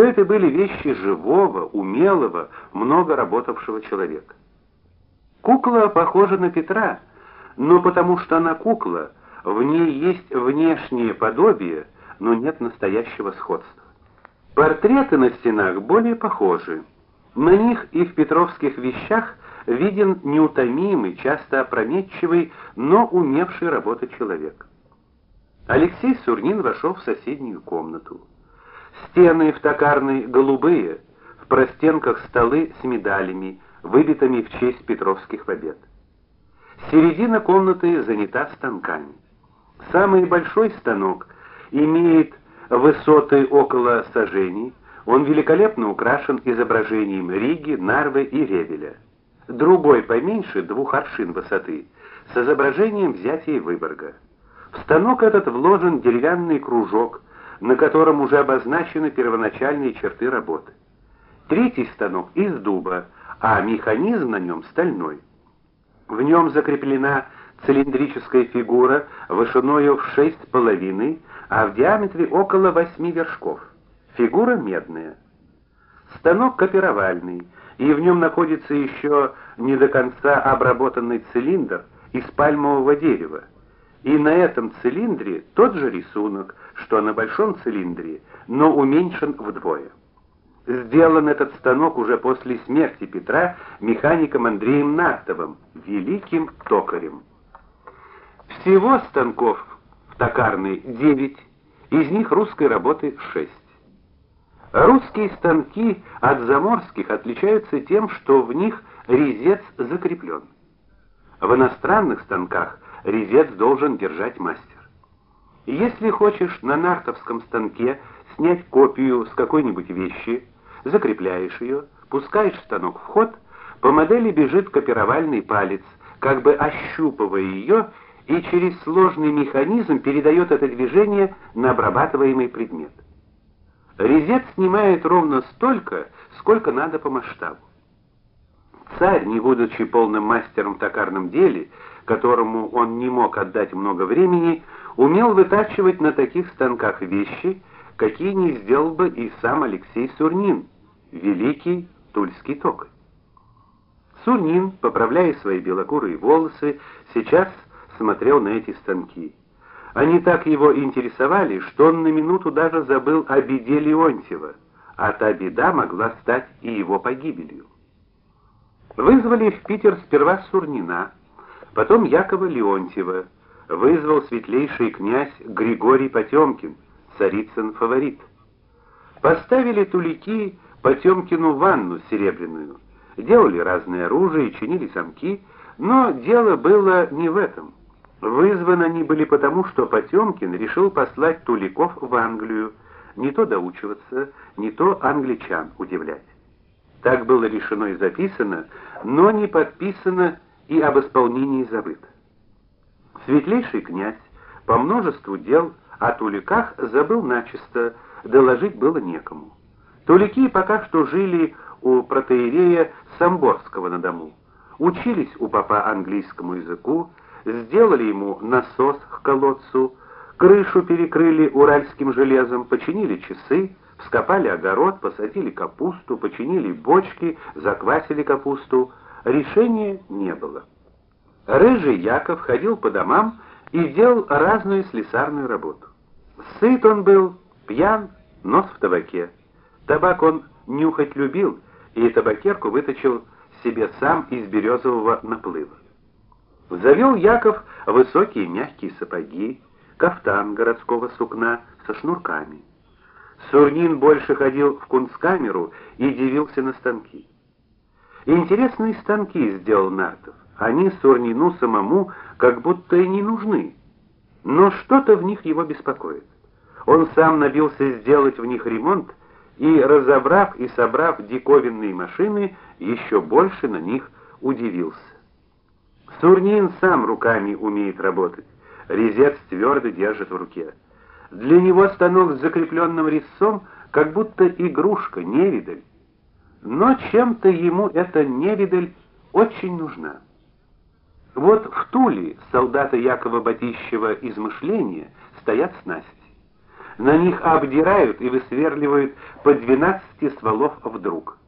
Все это были вещи живого, умелого, много работавшего человека. Кукла похожа на Петра, но потому что она кукла, в ней есть внешнее подобие, но нет настоящего сходства. Портреты на стенах более похожи. На них и в петровских вещах виден неутомимый, часто опрометчивый, но умевший работать человек. Алексей Сурнин вошел в соседнюю комнату. Стены в токарной голубые, в простенках столы с медалями, выбитыми в честь Петровских побед. Середина комнаты занята станками. Самый большой станок имеет высоты около сажений. Он великолепно украшен изображением Риги, Нарвы и Ревеля. Другой поменьше, двух аршин высоты, с изображением взятия Выборга. В станок этот вложен деревянный кружок, на котором уже обозначены первоначальные черты работы. Третий станок из дуба, а механизм на нем стальной. В нем закреплена цилиндрическая фигура вышиною в шесть с половиной, а в диаметре около восьми вершков. Фигура медная. Станок копировальный, и в нем находится еще не до конца обработанный цилиндр из пальмового дерева. И на этом цилиндре тот же рисунок, что на большом цилиндре, но уменьшен вдвое. Сделан этот станок уже после смерти Петра механиком Андреем Нартовым, великим токарем. Всего станков в токарной 9, из них русской работы 6. Русские станки от заморских отличаются тем, что в них резец закреплен. В иностранных станках резец должен держать мастер. Если хочешь на нартовском станке снять копию с какой-нибудь вещи, закрепляешь ее, пускаешь станок в ход, по модели бежит копировальный палец, как бы ощупывая ее, и через сложный механизм передает это движение на обрабатываемый предмет. Резец снимает ровно столько, сколько надо по масштабу. Царь, не будучи полным мастером в токарном деле, которому он не мог отдать много времени, умел вытачивать на таких станках вещи, какие не сделал бы и сам Алексей Сурнин, великий тульский токарь. Сурнин, поправляя свои белокурые волосы, сейчас смотрел на эти станки. Они так его интересовали, что он на минуту даже забыл о беде Леонтьева, а та беда могла стать и его погибелью. Вызвали в Питер сперва Сурнина, потом Якова Леонтьева, вызвал светлейший князь Григорий Потемкин, царицын фаворит. Поставили тулики Потемкину ванну серебряную, делали разное оружие, чинили замки, но дело было не в этом. Вызваны они были потому, что Потемкин решил послать туликов в Англию, не то доучиваться, не то англичан удивлять. Так было решено и записано, но не подписано и об исполнении забыто. Светлейший князь по множеству дел о туликах забыл начисто, доложить было некому. Тулики пока что жили у протоиерея Самборского на дому, учились у папа английскому языку, сделали ему насос к колодцу, крышу перекрыли уральским железом, починили часы, вскопали огород, посадили капусту, починили бочки, заквасили капусту. Решения не было. Рыжий Яков ходил по домам и делал разную слесарную работу. Сыт он был, пьян, нос в табаке. Табак он нюхать любил, и табакерку выточил себе сам из березового наплыва. Завел Яков высокие мягкие сапоги, кафтан городского сукна со шнурками. Сурнин больше ходил в кунсткамеру и дивился на станки. Интересные станки сделал Нартов. Они Сурнину самому как будто и не нужны. Но что-то в них его беспокоит. Он сам набился сделать в них ремонт и, разобрав и собрав диковинные машины, еще больше на них удивился. Сурнин сам руками умеет работать. Резец твердо держит в руке. Для него станок с закрепленным резцом как будто игрушка, невидаль. Но чем-то ему эта невидаль очень нужна. Вот в Туле солдата Якова Батищева измышления стоят снасти. На них обдирают и высверливают по 12 стволов вдруг.